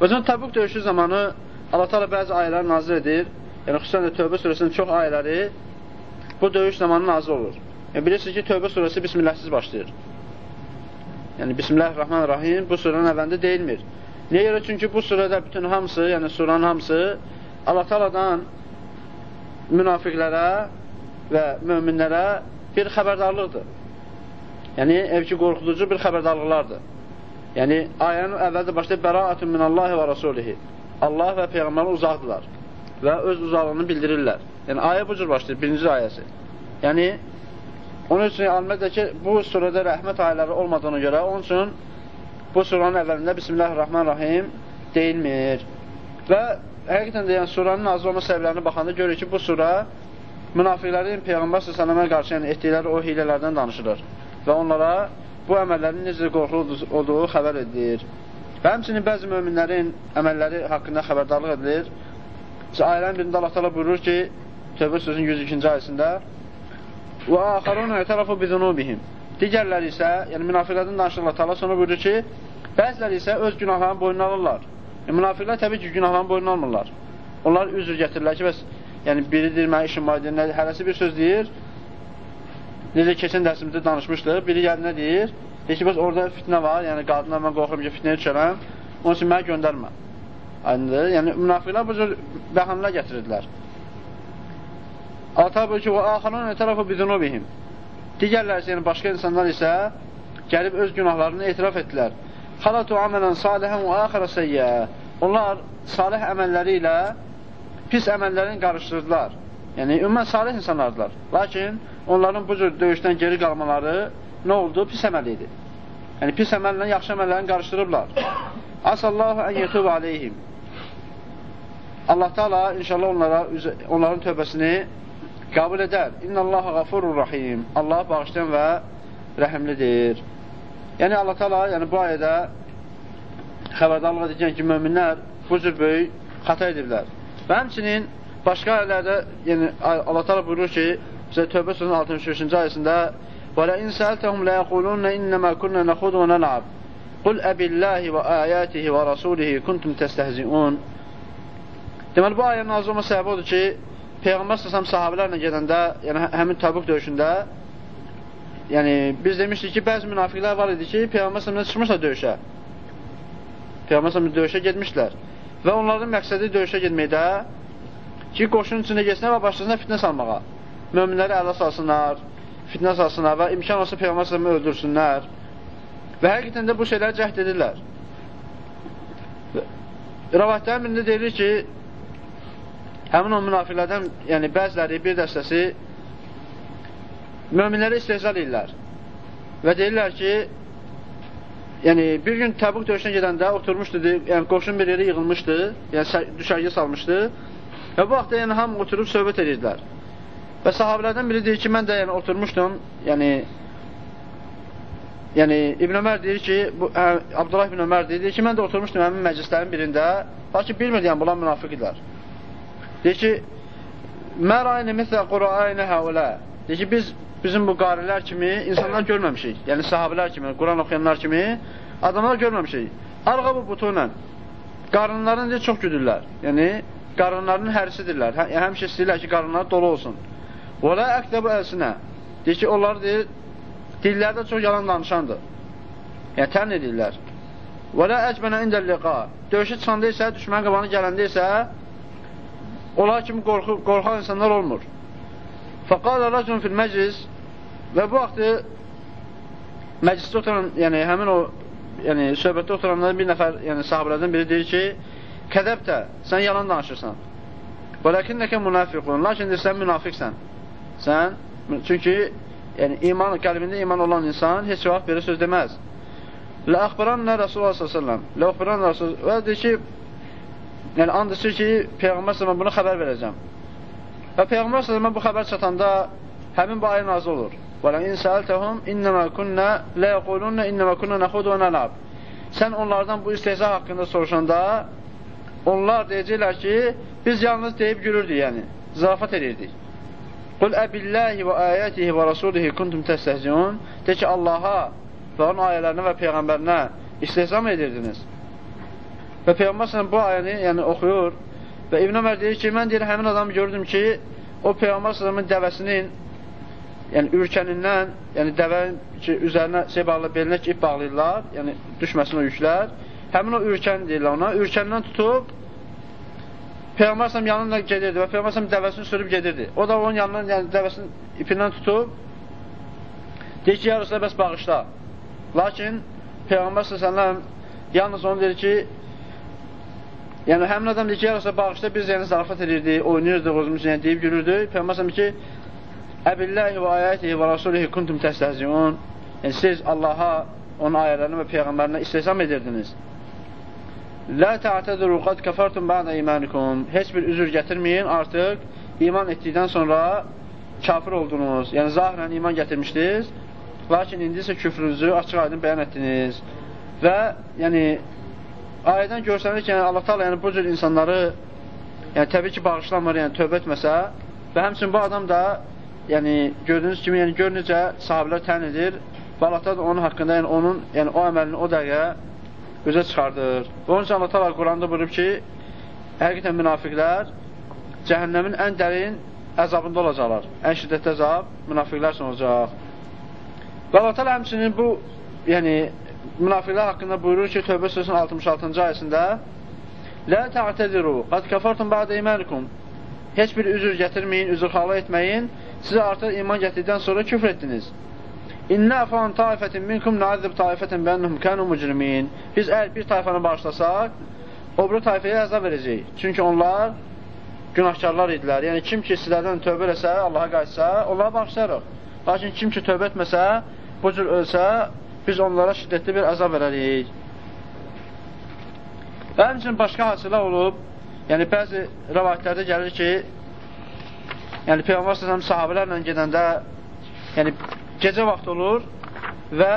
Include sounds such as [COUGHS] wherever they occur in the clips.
Özün Təbuk döyüşü zamanı Allah Teala bəzi ayələr nazil edir. Yəni xüsusən də Tövbə surəsinin çox ayələri bu döyüş zamanı nazil olur. Yəni bilirsiniz ki, Tövbə surəsi bismillahsız başlayır. Yəni Bismillahirrahmanirrahim bu surənin əvvəlində deyilmir. Niyə görə? Çünki bu surədə bütün hamısı, yəni suranın hamısı Allah Teala'dan münafiqlərə və möminlərə bir xəbərdarlıqdır. Yəni, evki qorxuducu bir xəbərdarlıqlardır. Yəni, ayənin əvvəldə başlayıb bəraətun minallahi və rasulihi. Allah və Peyğəmbərin uzaqdılar və öz uzaqlığını bildirirlər. Yəni, ayə bu cür başlayır, birinci ayəsi. Yəni, onun üçün alməkdə ki, bu surədə rəhmət ayələri olmadığına görə, onun üçün bu suranın əvvəlində Bismillahirrahmanirrahim deyilmir. Və həqiqətən də yəni, suranın nazil olma səbəblərinə baxanda görür ki, bu sura münafiqlərin Peyğəmbər s.ə.və qarşı yəni, etdikləri o hilələrdən danışılır və onlara bu əməllərin necə qorxulu olduğu xəbər edilir. Və həmçinin bəzi möminlərin əməlləri haqqında xəbərdarlıq edilir. Ayələrin birində Allah təala buyurur ki, Tövbə sözün 102-ci ayəsində: "Və axarun i'tarafu bizunubihim." Digərləri isə, yəni münafiqlərdən danışırlar. Allah sonra buyurur ki, bəziləri isə öz günahlarını boynuna alırlar. Yəni, münafiqlər təbii ki, günahlarını boynuna almırlar. Onlar üzr gətirirlər ki, bəs yəni biri deyir, mənə işim var deyir, hərəsi bir söz deyir, Necə keçən dərsimizdə danışmışdıq, biri gəldi nə deyir? Deyir ki, bəs orada fitnə var, yəni qadına mən qorxuram ki, fitnəyə düşərəm, onun üçün mənə göndərmə. Aydındır? Yəni, münafiqlər bu cür bəhanələr gətirirdilər. Allah buyur ki, və axarun tərəfə bizunubihim. Digərlər isə, yəni başqa insanlar isə gəlib öz günahlarını etiraf etdilər. Xalatu əmələn salihən və axara səyyə. Onlar salih əməlləri ilə pis əməllərini qarışdırdılar. Yəni, ümumən salih insanlardılar. Lakin onların bu cür döyüşdən geri qalmaları nə oldu? Pis əməl idi. Yəni, pis əməllə yaxşı əməllərini qarışdırıblar. [COUGHS] Asallahu ən yetub aleyhim. Allah Teala inşallah onlara, onların tövbəsini qəbul edər. İnnallaha qafurur rahim. Allah bağışlayan və rəhimlidir. Yəni Allah Teala yəni bu ayədə xəbərdarlıq edəcək ki, möminlər bu cür böyük xata ediblər. Və həmçinin başqa ayələrdə yəni Allah Teala buyurur ki, Bizə Tövbə surəsinin 63-cü ayəsində Və ləin səltəhum lə yəqulunə innəmə künnə nəxudu və nəlab Qul əbilləhi və əyətihi və rasulihi kuntum təstəhziun Deməli, bu ayənin nazı olma səbəbi odur ki, Peyğəmbər səsəm sahabələrlə gedəndə, yəni hə, həmin Təbuk döyüşündə, yəni biz demişdik ki, bəzi münafiqlər var idi ki, Peyğəmbər səsəmlə çıxmışlar döyüşə. Peyğəmbər səsəmlə döyüşə getmişlər. Və onların məqsədi döyüşə getməkdə ki, qoşunun içində geçsinə və başlasına fitnə salmağa möminləri ələ salsınlar, fitnə salsınlar və imkan olsa Peyğəmbər s.ə.v öldürsünlər. Və həqiqətən də bu şeylər cəhd edirlər. Rəvayətlərin birində deyilir ki, həmin o münafiqlərdən, yəni bəziləri, bir dəstəsi möminləri istehzal edirlər. Və deyirlər ki, yəni bir gün Təbuk döyüşünə gedəndə oturmuşdu, yəni qoşun bir yerə yığılmışdı, yəni düşərgə salmışdı və bu vaxtda yəni hamı oturub söhbət edirdilər. Və sahabələrdən biri deyir ki, mən də yəni, oturmuşdum, yəni yəni İbn Ömər deyir ki, bu, ə, Abdullah İbn Ömər deyir, ki, mən də oturmuşdum həmin məclislərin birində, lakin bilmirdi, yəni bunlar münafiq idilər. Deyir ki, Mərayini mislə Qurayini həvələ. Deyir ki, biz bizim bu qarilər kimi insanlar görməmişik. Yəni sahabələr kimi, Quran oxuyanlar kimi adamlar görməmişik. Arqa bu butuna. Qarınlarını deyir, çox güdürlər. Yəni qarınlarının hərisidirlər. Hə, həmişə istəyirlər ki, qarınları dolu olsun. Və lə əktəbu əlsinə. Deyir ki, onlar deyir, dillərdə çox yalan danışandır. Yəni, tən edirlər. Və lə əcbənə indəlliqa. Döyüşə çıxanda isə, düşmən qabanı gələndə isə, onlar kimi qorxu, qorxan insanlar olmur. Fəqalə rəcun fil məclis və bu vaxtı məclisdə oturan, yəni həmin o yəni söhbətdə oturanlardan bir nəfər, yəni sahabələrdən biri deyir ki, kədəbtə, sən yalan danışırsan. Və ləkinnəkə münafiqun, lakin sən münafiqsən. Sən, çünki yəni, iman, qəlbində iman olan insan heç vaxt belə söz deməz. Lə əxbirannə Rasulullah s.ə.v. Lə əxbirannə Rasulullah və deyir ki, yəni, and içir ki, Peyğəmbər s.ə.v. bunu xəbər verəcəm. Və Peyğəmbər s.ə.v. bu xəbər çatanda həmin bu ayə nazı olur. Və lə insəltəhum innəmə künnə lə yəqulunnə innəmə künnə nəxudu və nəlab. Sən onlardan bu istehza haqqında soruşanda onlar deyəcəklər ki, biz yalnız deyib gülürdük, yəni, zarafat edirdik. Qul əbilləhi və ayətihi və rasulihi kuntum təstəhziun De ki, Allaha və onun ayələrinə və Peyğəmbərinə istehzam edirdiniz. Və Peyğəmbər s.ə.v bu ayəni yəni, oxuyur və İbn Ömər deyir ki, mən deyir, həmin adamı gördüm ki, o Peyğəmbər s.ə.v-in dəvəsinin yəni ürkənindən, yəni dəvənin ki, üzərinə şey bağlı, belinə ki, ip bağlayırlar, yəni düşməsin o yüklər. Həmin o ürkən deyirlər ona, ürkəndən tutub Peyğəmbər s.ə.v yanından gedirdi və Peyğəmbər s.ə.v dəvəsini sürüb gedirdi. O da onun yanından, yəni dəvəsinin ipindən tutub deyir ki, ya Rəsulullah, bəs bağışla. Lakin Peyğəmbər s.ə.v yalnız onu deyir ki, Yəni həmin adam deyir ki, yarasa bağışda biz yəni zarafat edirdik, oynayırdıq özümüz, yəni deyib gülürdük. Peyğəmbər ki, Əbillahi və ayətihi və rasulihi kuntum təstəhziun. Yəni siz Allaha, onun ayələrini və peyğəmbərinə istehzam edirdiniz. La ta'tadiru qad kafartum ba'da imanikum. Heç bir üzür gətirməyin, artıq iman etdikdən sonra kafir oldunuz. Yəni zahirən iman gətirmişdiniz, lakin indi isə küfrünüzü açıq-aydın bəyan etdiniz. Və yəni ayədən görsənir ki, yəni, Allah Taala yəni bu cür insanları yəni təbii ki, bağışlamır, yəni tövbə etməsə və həmçinin bu adam da yəni gördüyünüz kimi, yəni gör necə sahabelər tən edir və Allah Taala onun haqqında, yəni onun, yəni o əməlini o dəqiqə üzə çıxardır. Və onun üçün Allah Taala Quranda buyurub ki, həqiqətən münafiqlər cəhənnəmin ən dərin əzabında olacaqlar. Ən şiddətli əzab münafiqlər üçün olacaq. Və Allah Taala həmçinin bu yəni münafiqlər haqqında buyurur ki, Tövbə sözünün 66-cı ayəsində Lə tə'tədiru, qad kəfartum bə'də imanikum Heç bir üzür gətirməyin, üzrxala etməyin Siz artıq iman gətirdikdən sonra küfr etdiniz İnnə əfan taifətin minkum nəzib taifətin bənnəhum kənu mücrimin Biz əgər bir tayfanı bağışlasaq, o bir tayfəyə əzab verəcəyik. Çünki onlar günahkarlar idilər. Yəni, kim ki sizlərdən tövbə eləsə, Allaha qayıtsa, onlara bağışlayarıq. Lakin kim ki tövbə etməsə, bu cür ölsə, biz onlara şiddətli bir əzab verərik. Və həmçinin başqa hadisələr olub, yəni bəzi rəvayətlərdə gəlir ki, yəni Peyğəmbər səsəm sahabələrlə gedəndə, yəni gecə vaxt olur və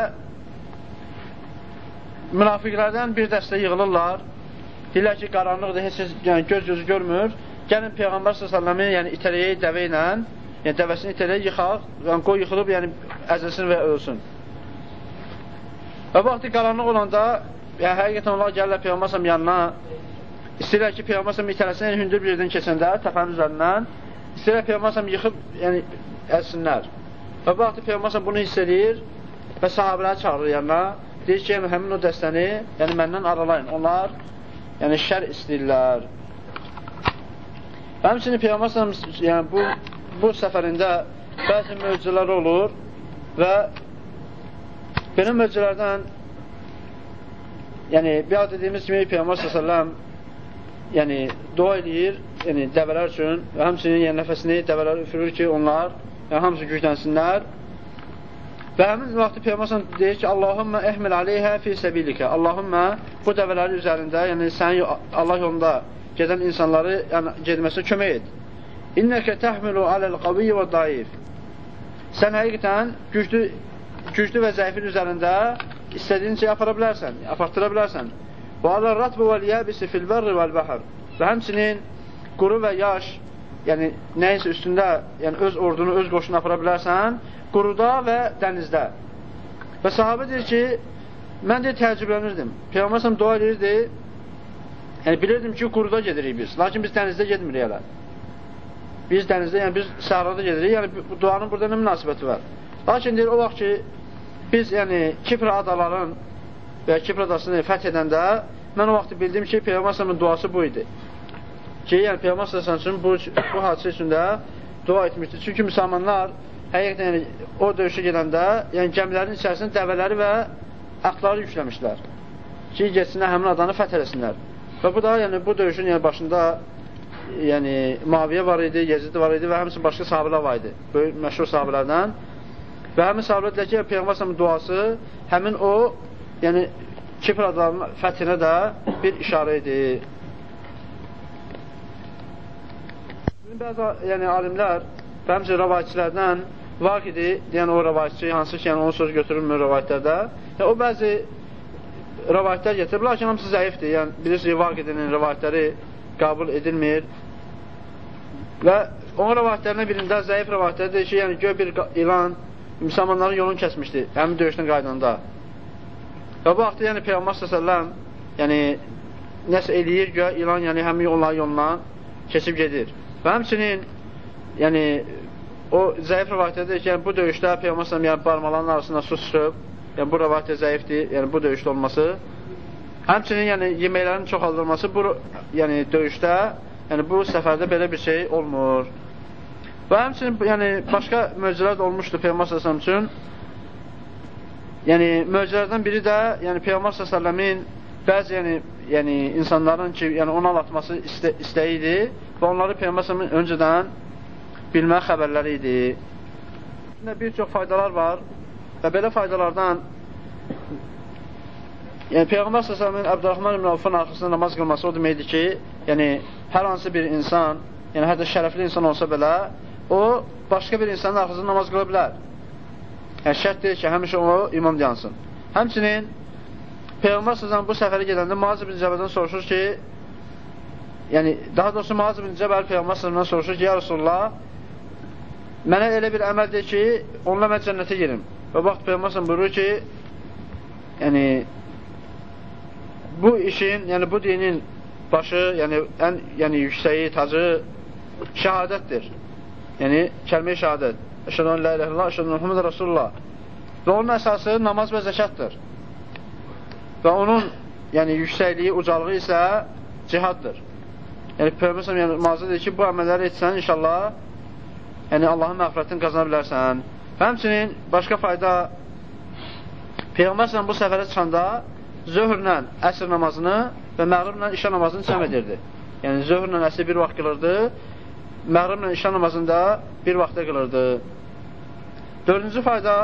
münafiqlərdən bir dəstə yığılırlar, deyirlər ki, qaranlıqdır, heç yəni, göz gözü görmür, gəlin Peyğəmbər s.ə.v-i yəni, itələyək dəvə ilə, yəni dəvəsini itələyək, yıxaq, yəni, qoy yıxılıb, yəni əzilsin və ölsün. Və vaxtı qaranlıq olanda, yəni, həqiqətən onlar gəlirlər Peyğəmbərsəm yanına, istəyirlər ki, Peyğəmbərsəm itələsin, yəni, hündür bir yerdən keçəndə, təpənin üzərindən, istəyirlər Peyğəmbərsəm yıxıb, yəni, əlsinlər. Və vaxtı Peyğəmbərsəm bunu hiss edir və sahabələri çağırır yanına, deyir ki, həmin o dəstəni, yəni, məndən aralayın. Onlar, yəni, şər istəyirlər. Həmçinin Peyğəmbərsəm, yəni, bu, bu səfərində bəzi mövcülər olur və Belə möcülərdən yəni, bir ad dediyimiz kimi Peyğəmbər s.ə.v yəni, dua edir yəni, dəvələr üçün və həmçinin yəni, nəfəsini dəvələr üfürür ki, onlar yəni, hamısı güclənsinlər. Və həmin vaxtı Peyğəmbər deyir ki, Allahümmə ehmil aleyhə fi səbilikə. Allahümmə bu dəvələrin üzərində, yəni sənin Allah yolunda gedən insanları yəni, gedməsə kömək et. İnnəkə təhmilu aləl qaviyyə və daif. Sən həqiqətən güclü güclü və zəifin üzərində istədiyin şey apara bilərsən, apartıra bilərsən. Və alə ratbı vəl yəbisi fil bərri vəl bəhər. Və həmçinin quru və yaş, yəni nəyinsə üstündə, yəni öz ordunu, öz qoşunu apara bilərsən, quruda və dənizdə. Və sahabə deyir ki, mən də təəccüblənirdim. Peyğəmbər dua edirdi, yəni bilirdim ki, quruda gedirik biz, lakin biz dənizdə getmirik hələ. Biz dənizdə, yəni biz səhrada gedirik, yəni bu duanın burada nə münasibəti var? Lakin deyir, o vaxt ki, biz yəni Kipr adaların və Kipr adasını fəth edəndə mən o vaxt bildim ki, Peyğəmbər duası bu idi. Ki, yəni Peyğəmbər üçün bu, bu hadisə üçün də dua etmişdi. Çünki müsəlmanlar həqiqətən yəni, o döyüşə gedəndə yəni gəmilərin içərisində dəvələri və atları yükləmişlər. Ki, getsinlər həmin adanı fəth eləsinlər. Və bu da yəni bu döyüşün yəni başında yəni Maviyə var idi, Yezid var idi və həmçinin başqa sahabələr var idi. Böyük məşhur sahabələrdən. Və həmin sahabələr deyir ki, Peyğəmbər duası həmin o, yəni Kipr adalarının fəthinə də bir işarə idi. Bəzi yəni, alimlər və həmçə rəvayətçilərdən var idi, deyən o rəvayətçi, hansı ki, yəni, onun söz götürülmür rəvayətlərdə. Yəni, o bəzi rəvayətlər getirib, lakin hamısı zəifdir. Yəni, bilirsiniz, Vaqidinin rəvayətləri qəbul edilmir. Və onun rəvayətlərindən birində zəif rəvayətlərdir ki, yəni, göy bir ilan müsəlmanların yolunu kəsmişdi həmin döyüşdən qaydanda. Və bu vaxtda yəni Peyğəmbər s.ə.v yəni nəsə eləyir, göyə ilan yəni həmin onların yolundan keçib gedir. Və həmçinin yəni o zəif rivayətdə deyir ki, yəni, bu döyüşdə Peyğəmbər yəni, barmaların arasında su çıxıb, yəni bu rivayətdə zəifdir, yəni bu döyüşdə olması. Həmçinin yəni yeməklərin çoxaldılması bu yəni döyüşdə, yəni bu səfərdə belə bir şey olmur. Və həmçinin yəni başqa möcüzələr də olmuşdur Peyğəmbər sallallahu üçün. Yəni möcüzələrdən biri də yəni Peyğəmbər sallallahu bəzi yəni yəni insanların ki, yəni ona atması istə, istəyi idi və onları Peyğəmbər öncədən bilmə xəbərləri idi. Bir çox faydalar var və belə faydalardan yəni Peyğəmbər s.ə.v-in Əbdurrahman ibn Avfın arxasında namaz qılması o deməkdir ki, yəni hər hansı bir insan, yəni hətta şərəfli insan olsa belə, o başqa bir insanın arxasında namaz qıla bilər. Yəni şərt deyil ki, həmişə o imam dayansın. Həmçinin Peyğəmbər s.ə.v bu səfərə gedəndə Muaz ibn Cəbədən soruşur ki, yəni daha doğrusu Muaz ibn Cəbəl Peyğəmbər s.ə.v soruşur ki, ya Rasulullah, mənə elə bir əməl deyir ki, onunla mən cənnətə girim. Və vaxt Peyğəmbər buyurur ki, yəni bu işin, yəni bu dinin başı, yəni ən yəni yüksəyi, tacı şəhadətdir. Yəni kəlmə-i şəhadət. Əşhədu an la ilahe illallah, əşhədu Muhammed Rasulullah. Və onun əsası namaz və zəkatdır. Və onun yəni yüksəkliyi, ucalığı isə cihaddır. Yəni Peyğəmbər yəni mazı deyir ki, bu əməlləri etsən inşallah yəni Allahın məğfirətini qazana bilərsən. Və həmçinin başqa fayda Peyğəmbər bu səfərə çıxanda zöhrlə əsr namazını və məğriblə işə namazını cəm edirdi. Yəni zöhrlə əsr bir vaxt qılırdı, məğriblə işə namazında bir vaxtda qılırdı. Dördüncü fayda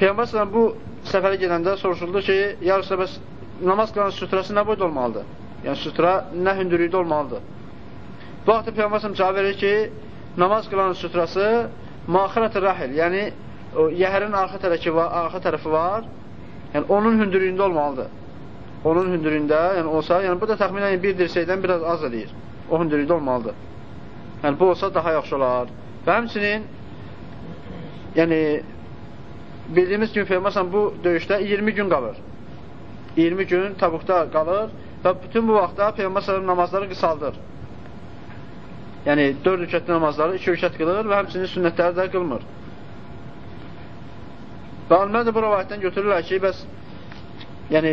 Peyğəmbər bu səfərə gedəndə soruşuldu ki, yarısı bəs namaz qılan sütrəsi nə boyda olmalıdır? Yəni sütra nə hündürlükdə olmalıdır? Bu vaxtda Peyğəmbər cavab verir ki, namaz qılan sütrası maxirət rəhil, yəni o yəhərin arxa tərəfi var, arxa tərəfi var. Yəni onun hündürlüyündə olmalıdır. Onun hündürlüyündə, yəni olsa, yəni bu da təxminən bir dirsəkdən biraz az eləyir. O hündürlükdə olmalıdır. Yəni bu olsa daha yaxşı olar. Və həmçinin yəni bildiyimiz kimi Peyğəmbər bu döyüşdə 20 gün qalır. 20 gün tabuqda qalır və bütün bu vaxtda Peyğəmbər namazları qısaldır. Yəni 4 rükətli namazları 2 rükət qılır və həmçinin sünnətləri də qılmır. Və alimlər də bu rəvayətdən götürürlər ki, bəs yəni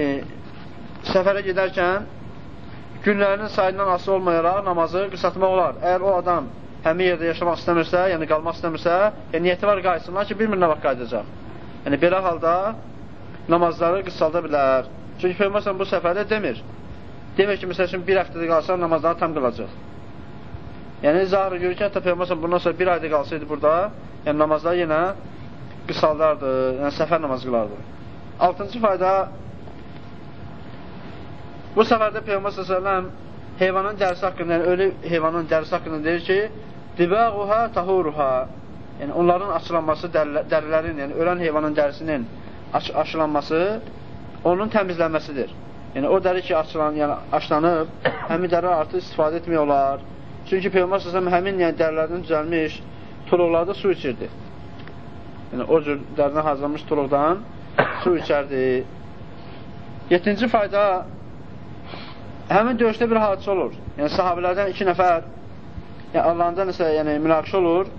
səfərə gedərkən günlərinin sayından asılı olmayaraq namazı qısaltmaq olar. Əgər o adam həmin yerdə yaşamaq istəmirsə, yəni qalmaq istəmirsə, yəni niyyəti var qayıtsınlar ki, bilmir nə vaxt qayıdacaq. Yəni, belə halda namazları qısalda bilər. Çünki Peyğəmbər bu səfərdə demir. Demir ki, məsəl üçün, bir həftədə qalsa namazları tam qılacaq. Yəni, zahir görür ki, hətta Peyğəmbər bundan sonra bir ayda qalsaydı burada, yəni namazları yenə qısaldardı, yəni səfər namazı qılardı. Altıncı fayda, bu səfərdə Peyğəmbər s.ə.v heyvanın dərisi haqqında, yəni ölü heyvanın dərisi haqqında deyir ki, dibəğuhə tahuruhə yəni onların açılanması, dərilərin, yəni ölən heyvanın dərisinin aç aşılanması onun təmizlənməsidir. Yəni o dəri ki, açılan, yəni aşlanıb, [COUGHS] həmin dəri artıq istifadə etmək olar. Çünki Peyğəmbər sallallahu həmin yəni dərilərdən düzəlmiş tuluqlarda su içirdi. Yəni o cür dəridən hazırlanmış tuluqdan [COUGHS] su içərdi. 7-ci fayda həmin döyüşdə bir hadisə olur. Yəni sahabelərdən 2 nəfər yəni Allahdan nəsə yəni münaqişə olur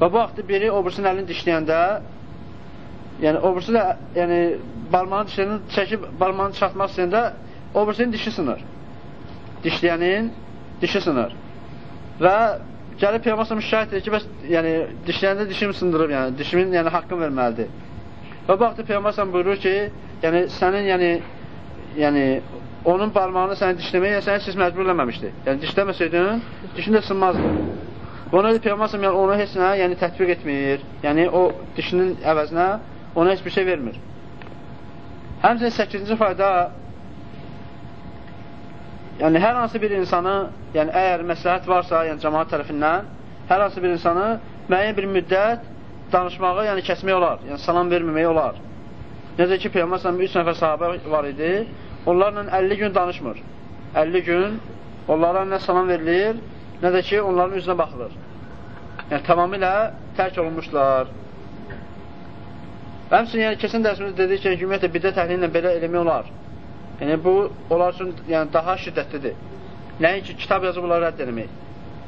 Və bu vaxtda biri o birisinin əlini dişləyəndə, yəni o birisi də yəni, barmağını dişləyəndə, çəkib barmağını çıxartmaq istəyəndə, o birisinin dişi sınır. Dişləyənin dişi sınır. Və gəlib Peyğəmbər şahid edir ki, bəs yəni dişləyəndə dişimi sındırıb, yəni dişimin yəni haqqını verməlidir. Və bu vaxtda Peyğəmbər buyurur ki, yəni sənin yəni yəni onun barmağını səni dişləməyə səni heç məcbur eləməmişdi. Yəni dişləməsəydin, dişin də sınmazdı. Ona da Peyğəmbər yəni, ona heç nə yəni, tətbiq etmir. Yəni, o dişinin əvəzinə ona heç bir şey vermir. Həmçinin 8-ci fayda yəni, hər hansı bir insanı, yəni, əgər məsləhət varsa, yəni, cəmaat tərəfindən, hər hansı bir insanı müəyyən bir müddət danışmağı, yəni, kəsmək olar, yəni, salam verməmək olar. Necə ki, Peyğəmbər səhəm 3 nəfər sahabə var idi, onlarla 50 gün danışmır. 50 gün onlara nə salam verilir, nə də ki, onların üzünə baxılır. Yəni, tamamilə tərk olunmuşlar. Və həmçinin, yəni, kesin dərsimizdə dedik ki, ümumiyyətlə, bidət əhli ilə belə eləmək olar. Yəni, bu, onlar üçün yəni, daha şiddətlidir. Nəinki kitab yazıb onları rədd eləmək.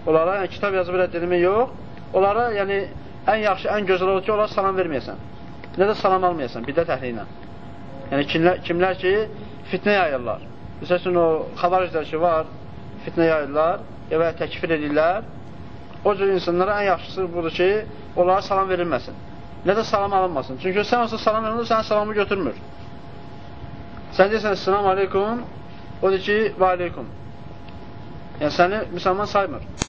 Onlara yəni, kitab yazıb rədd eləmək yox. Onlara, yəni, ən yaxşı, ən gözəl olur ki, onlara salam verməyəsən. Nə də salam almayasan, bidət əhli ilə. Yəni, kimlər, kimlər ki, fitnə yayırlar. Məsəl üçün, o xavariclər ki, var, fitnə yayırlar və təkfir edirlər. O cür insanlara ən yaxşısı budur ki, onlara salam verilməsin. Nə də salam alınmasın. Çünki sən olsa salam verilmir, sənin salamı götürmür. Sən deyirsən, salam aleykum, o deyir ki, və aleykum. Yəni, səni müsəlman saymır.